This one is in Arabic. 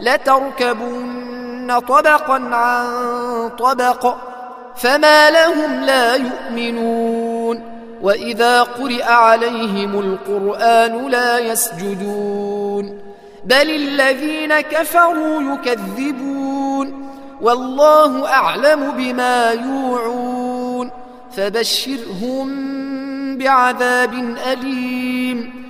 لتركبن طبقا عن طبق فما لهم لا يؤمنون. وإذا قرئ عليهم القرآن لا يسجدون. بل الذين كفروا يكذبون. والله أعلم بما يوعون. فبشرهم بعذاب أليم.